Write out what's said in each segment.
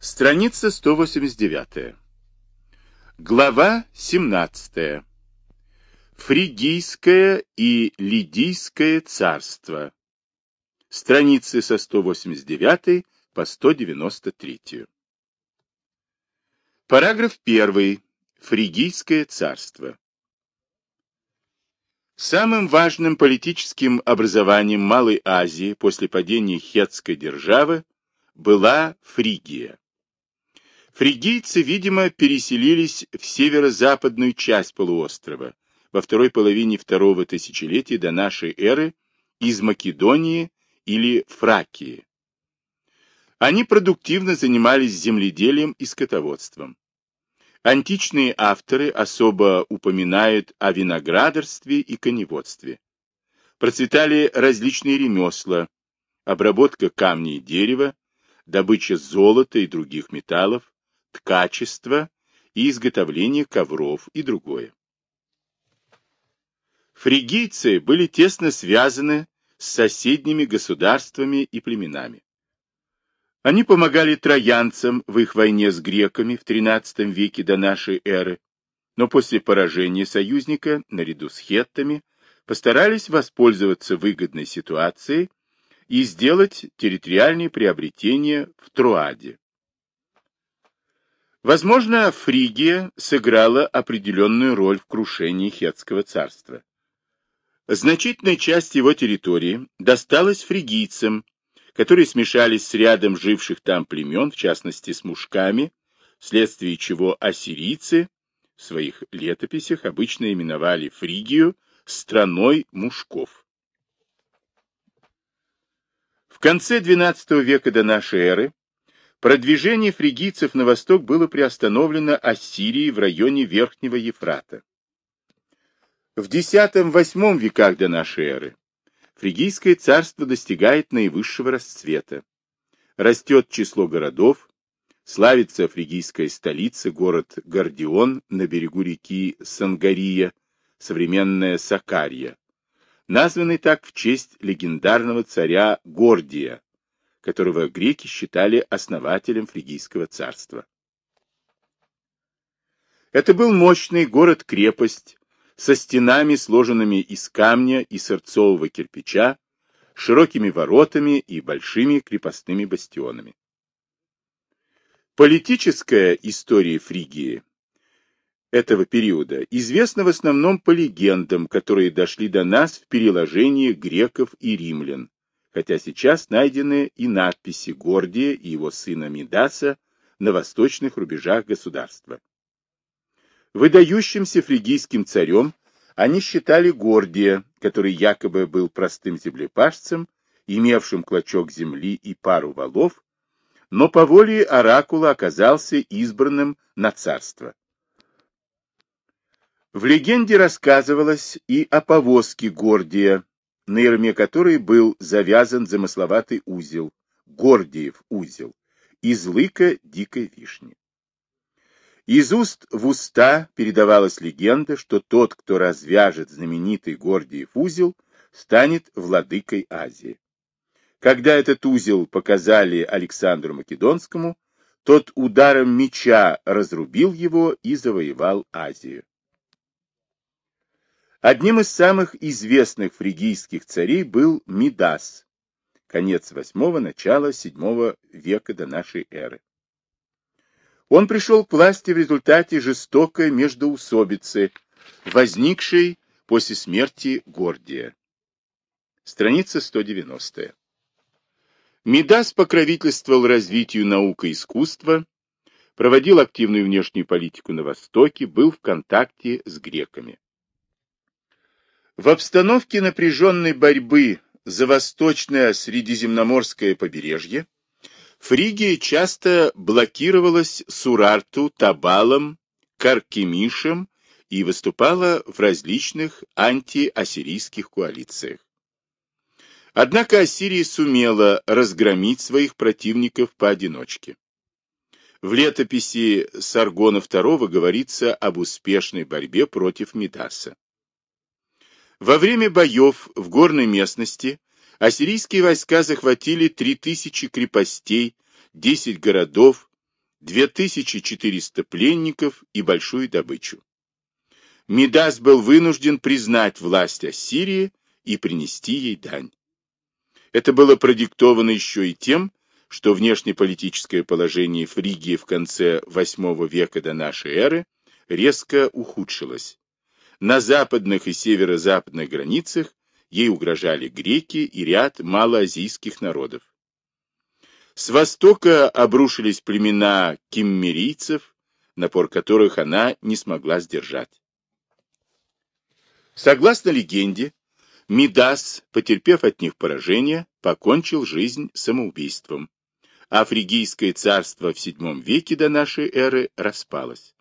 Страница 189. Глава 17. Фригийское и Лидийское царство. Страницы со 189 по 193. Параграф 1. Фригийское царство. Самым важным политическим образованием Малой Азии после падения хетской державы была Фригия. Фригийцы, видимо, переселились в северо-западную часть полуострова во второй половине второго тысячелетия до нашей эры из Македонии или Фракии. Они продуктивно занимались земледелием и скотоводством. Античные авторы особо упоминают о виноградарстве и коневодстве. Процветали различные ремесла, обработка камня и дерева, добыча золота и других металлов, ткачество и изготовление ковров и другое. Фригийцы были тесно связаны с соседними государствами и племенами. Они помогали троянцам в их войне с греками в XIII веке до нашей эры, но после поражения союзника, наряду с хеттами, постарались воспользоваться выгодной ситуацией и сделать территориальные приобретения в Труаде. Возможно, Фригия сыграла определенную роль в крушении Хетского царства. Значительная часть его территории досталась фригийцам, которые смешались с рядом живших там племен, в частности с мужками, вследствие чего ассирийцы в своих летописях обычно именовали Фригию страной мужков. В конце XII века до нашей эры Продвижение фригийцев на восток было приостановлено Ассирией в районе Верхнего Ефрата. В X-VIII веках до нашей эры фригийское царство достигает наивысшего расцвета. Растет число городов, славится фригийская столица, город Гордион на берегу реки Сангария, современная Сакария, названный так в честь легендарного царя Гордия, которого греки считали основателем фригийского царства. Это был мощный город-крепость со стенами, сложенными из камня и сырцового кирпича, широкими воротами и большими крепостными бастионами. Политическая история Фригии этого периода известна в основном по легендам, которые дошли до нас в переложении греков и римлян, хотя сейчас найдены и надписи Гордия и его сына Мидаса на восточных рубежах государства. Выдающимся фригийским царем они считали Гордия, который якобы был простым землепашцем, имевшим клочок земли и пару валов, но по воле оракула оказался избранным на царство. В легенде рассказывалось и о повозке Гордия, на ерме которой был завязан замысловатый узел, Гордиев узел, из лыка дикой вишни. Из уст в уста передавалась легенда, что тот, кто развяжет знаменитый Гордиев узел, станет владыкой Азии. Когда этот узел показали Александру Македонскому, тот ударом меча разрубил его и завоевал Азию. Одним из самых известных фригийских царей был Мидас, конец восьмого, начало седьмого века до нашей эры. Он пришел к власти в результате жестокой междоусобицы, возникшей после смерти Гордия. Страница 190. Мидас покровительствовал развитию наук и искусства, проводил активную внешнюю политику на Востоке, был в контакте с греками. В обстановке напряженной борьбы за восточное Средиземноморское побережье Фригия часто блокировалась Сурарту, Табалом, Каркемишем и выступала в различных антиассирийских коалициях. Однако Ассирия сумела разгромить своих противников поодиночке. В летописи Саргона II говорится об успешной борьбе против Мидаса. Во время боев в горной местности ассирийские войска захватили 3000 крепостей, 10 городов, 2400 пленников и большую добычу. Мидас был вынужден признать власть Ассирии и принести ей дань. Это было продиктовано еще и тем, что внешнеполитическое положение Фригии в конце VIII века до нашей эры резко ухудшилось. На западных и северо-западных границах ей угрожали греки и ряд малоазийских народов. С востока обрушились племена киммерийцев, напор которых она не смогла сдержать. Согласно легенде, Мидас, потерпев от них поражение, покончил жизнь самоубийством, а фригийское царство в VII веке до нашей эры распалось.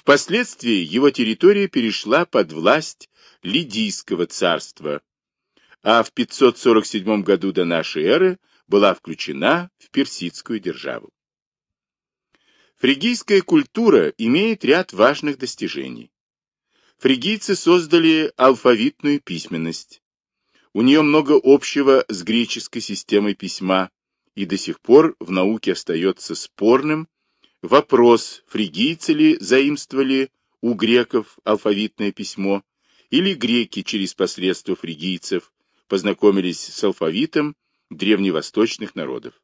Впоследствии его территория перешла под власть Лидийского царства, а в 547 году до нашей эры была включена в персидскую державу. Фригийская культура имеет ряд важных достижений. Фригийцы создали алфавитную письменность. У нее много общего с греческой системой письма, и до сих пор в науке остается спорным вопрос, фригийцы ли заимствовали у греков алфавитное письмо, или греки через посредство фригийцев познакомились с алфавитом древневосточных народов.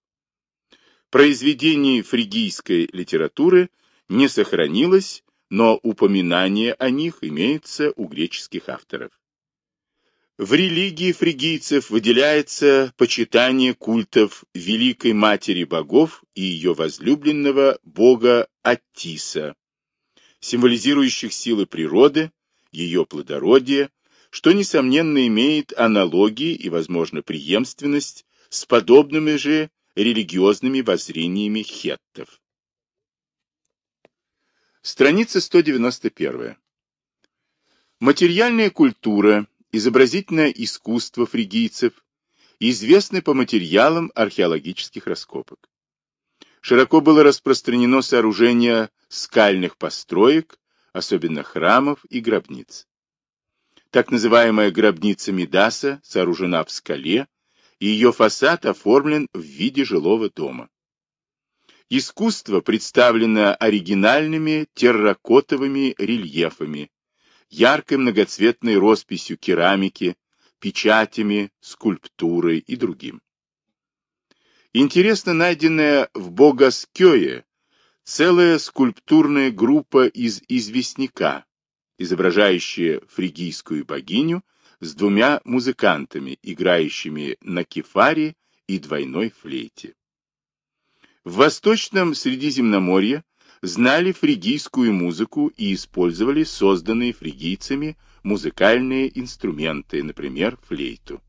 Произведений фригийской литературы не сохранилось, но упоминания о них имеются у греческих авторов. В религии фригийцев выделяется почитание культов Великой Матери Богов и ее возлюбленного бога Аттиса, символизирующих силы природы, ее плодородие, что, несомненно, имеет аналогии и, возможно, преемственность с подобными же религиозными воззрениями хеттов. Страница 191. Материальная культура изобразительное искусство фригийцев известны по материалам археологических раскопок. Широко было распространено сооружение скальных построек, особенно храмов и гробниц. Так называемая гробница Мидаса сооружена в скале, и ее фасад оформлен в виде жилого дома. Искусство представлено оригинальными терракотовыми рельефами, яркой многоцветной росписью керамики, печатями, скульптурой и другим. Интересно найденная в Богаскёе целая скульптурная группа из известняка, изображающая фригийскую богиню с двумя музыкантами, играющими на кефаре и двойной флейте. В Восточном Средиземноморье знали фригийскую музыку и использовали созданные фригийцами музыкальные инструменты, например, флейту.